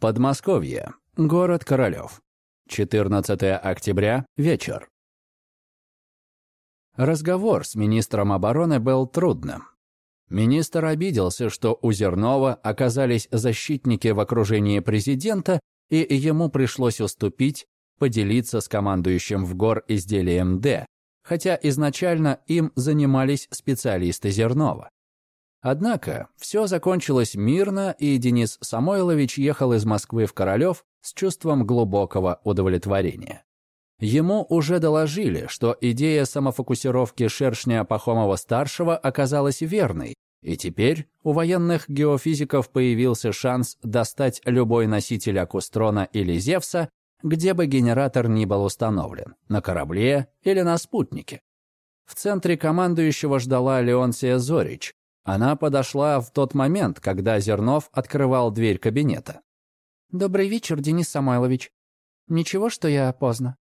Подмосковье. Город Королёв. 14 октября. Вечер. Разговор с министром обороны был трудным. Министр обиделся, что у Зернова оказались защитники в окружении президента, и ему пришлось уступить, поделиться с командующим в гор изделием «Д», хотя изначально им занимались специалисты Зернова. Однако все закончилось мирно, и Денис Самойлович ехал из Москвы в Королев с чувством глубокого удовлетворения. Ему уже доложили, что идея самофокусировки шершня Пахомова-старшего оказалась верной, и теперь у военных геофизиков появился шанс достать любой носитель Акустрона или Зевса, где бы генератор ни был установлен, на корабле или на спутнике. В центре командующего ждала Леонсия Зорич, она подошла в тот момент, когда Зернов открывал дверь кабинета. «Добрый вечер, Денис Самойлович. Ничего, что я поздно?»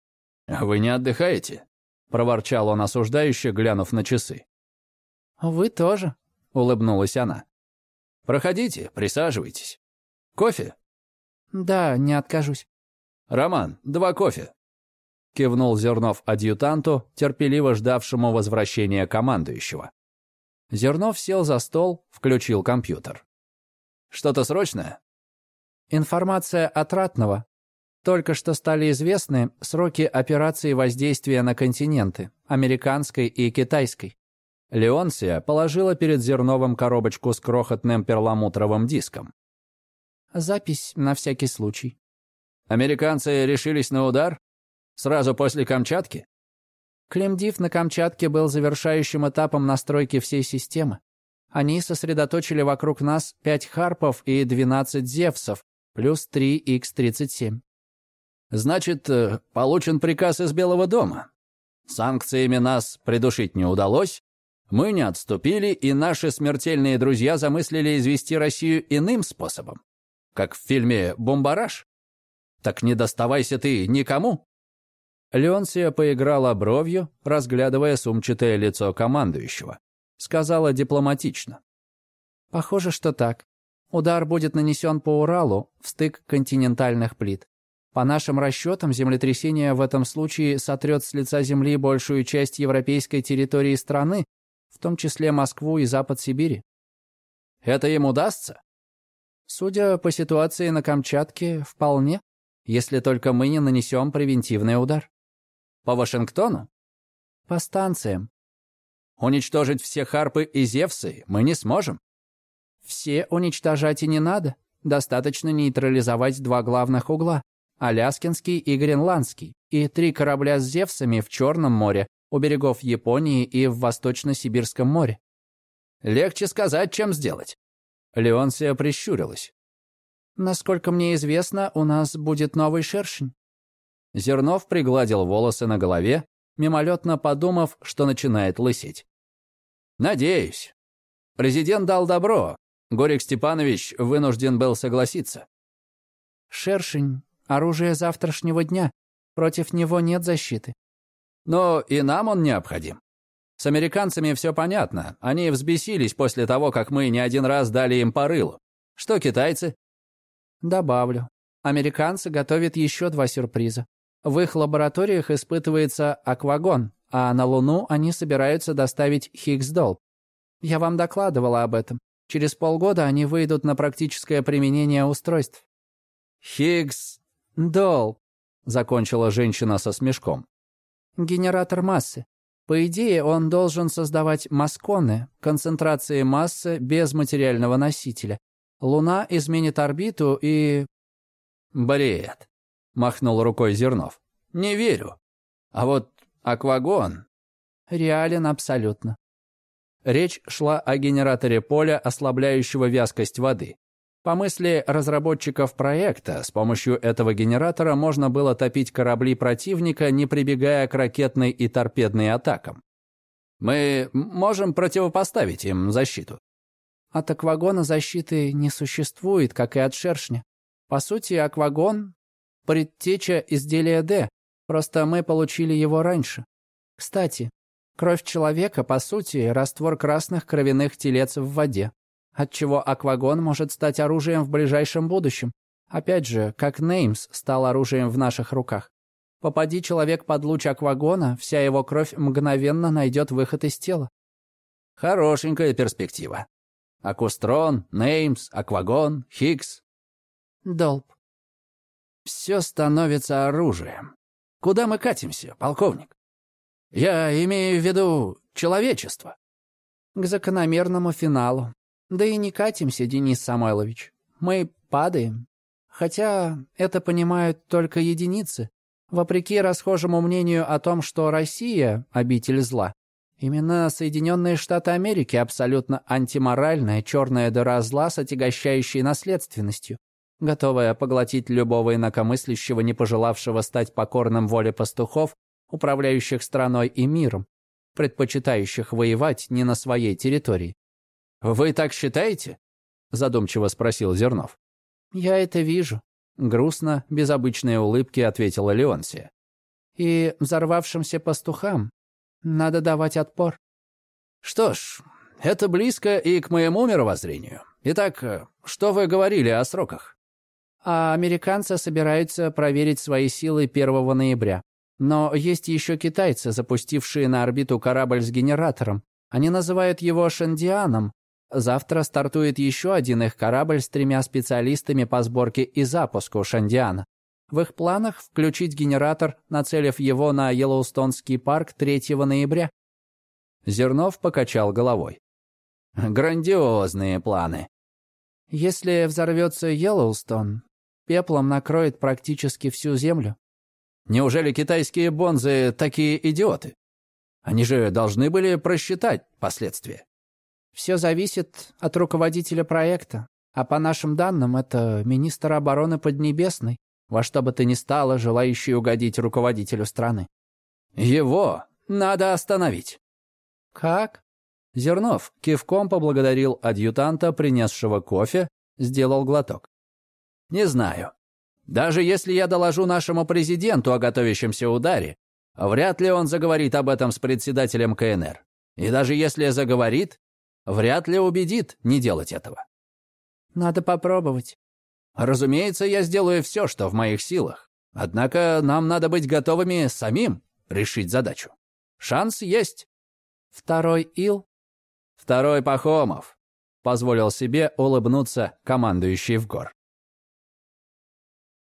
«Вы не отдыхаете?» – проворчал он осуждающе, глянув на часы. «Вы тоже», – улыбнулась она. «Проходите, присаживайтесь. Кофе?» «Да, не откажусь». «Роман, два кофе», – кивнул Зернов адъютанту, терпеливо ждавшему возвращения командующего. Зернов сел за стол, включил компьютер. «Что-то срочное?» «Информация от Ратного. Только что стали известны сроки операции воздействия на континенты, американской и китайской». Леонсия положила перед Зерновым коробочку с крохотным перламутровым диском. «Запись на всякий случай». «Американцы решились на удар? Сразу после Камчатки?» Клемдив на Камчатке был завершающим этапом настройки всей системы. Они сосредоточили вокруг нас 5 Харпов и 12 Зевсов, плюс 3 Х-37. Значит, э, получен приказ из Белого дома. Санкциями нас придушить не удалось, мы не отступили, и наши смертельные друзья замыслили извести Россию иным способом. Как в фильме «Бомбараж». Так не доставайся ты никому. Леонсия поиграла бровью, разглядывая сумчатое лицо командующего. Сказала дипломатично. «Похоже, что так. Удар будет нанесен по Уралу, в стык континентальных плит. По нашим расчетам, землетрясение в этом случае сотрет с лица земли большую часть европейской территории страны, в том числе Москву и запад Сибири. Это им удастся? Судя по ситуации на Камчатке, вполне, если только мы не нанесем превентивный удар. По Вашингтону? По станциям. Уничтожить все Харпы и Зевсы мы не сможем. Все уничтожать и не надо. Достаточно нейтрализовать два главных угла. Аляскинский и Гренландский. И три корабля с Зевсами в Черном море, у берегов Японии и в Восточно-Сибирском море. Легче сказать, чем сделать. Леонсия прищурилась. Насколько мне известно, у нас будет новый шершень. Зернов пригладил волосы на голове, мимолетно подумав, что начинает лысеть. «Надеюсь. Президент дал добро. Горик Степанович вынужден был согласиться». «Шершень — оружие завтрашнего дня. Против него нет защиты». «Но и нам он необходим. С американцами все понятно. Они взбесились после того, как мы не один раз дали им по рылу. Что китайцы?» «Добавлю. Американцы готовят еще два сюрприза. В их лабораториях испытывается аквагон, а на Луну они собираются доставить Хиггс-долб. Я вам докладывала об этом. Через полгода они выйдут на практическое применение устройств. Хиггс-долб, закончила женщина со смешком. Генератор массы. По идее, он должен создавать масконы, концентрации массы без материального носителя. Луна изменит орбиту и... Бред. — махнул рукой Зернов. «Не верю. А вот аквагон...» «Реален абсолютно». Речь шла о генераторе поля, ослабляющего вязкость воды. По мысли разработчиков проекта, с помощью этого генератора можно было топить корабли противника, не прибегая к ракетной и торпедной атакам. Мы можем противопоставить им защиту. От аквагона защиты не существует, как и от шершня. По сути, аквагон предтеча изделия D, просто мы получили его раньше. Кстати, кровь человека, по сути, раствор красных кровяных телец в воде, отчего аквагон может стать оружием в ближайшем будущем. Опять же, как Неймс стал оружием в наших руках. Попади человек под луч аквагона, вся его кровь мгновенно найдет выход из тела. Хорошенькая перспектива. Акустрон, Неймс, Аквагон, Хиггс. Долб. Все становится оружием. Куда мы катимся, полковник? Я имею в виду человечество. К закономерному финалу. Да и не катимся, Денис Самойлович. Мы падаем. Хотя это понимают только единицы. Вопреки расхожему мнению о том, что Россия – обитель зла, именно Соединенные Штаты Америки абсолютно антиморальная черная дыра зла с отягощающей наследственностью готовая поглотить любого инакомыслящего, не пожелавшего стать покорным воле пастухов, управляющих страной и миром, предпочитающих воевать не на своей территории. «Вы так считаете?» – задумчиво спросил Зернов. «Я это вижу», – грустно, без обычной улыбки ответила Леонсия. «И взорвавшимся пастухам надо давать отпор». «Что ж, это близко и к моему мировоззрению. Итак, что вы говорили о сроках?» А американцы собираются проверить свои силы 1 ноября. Но есть еще китайцы, запустившие на орбиту корабль с генератором. Они называют его Шандианом. Завтра стартует еще один их корабль с тремя специалистами по сборке и запуску Шандиана. В их планах включить генератор, нацелив его на Йеллоустонский парк 3 ноября. Зернов покачал головой. Грандиозные планы. Если взорвется Йеллоустон, пеплом накроет практически всю землю. Неужели китайские бонзы такие идиоты? Они же должны были просчитать последствия. Все зависит от руководителя проекта. А по нашим данным, это министр обороны Поднебесной, во что бы то ни стало, желающий угодить руководителю страны. Его надо остановить. Как? Зернов кивком поблагодарил адъютанта, принесшего кофе, сделал глоток. Не знаю. Даже если я доложу нашему президенту о готовящемся ударе, вряд ли он заговорит об этом с председателем КНР. И даже если заговорит, вряд ли убедит не делать этого. Надо попробовать. Разумеется, я сделаю все, что в моих силах. Однако нам надо быть готовыми самим решить задачу. Шанс есть. Второй Ил? Второй Пахомов. Позволил себе улыбнуться командующий в гор.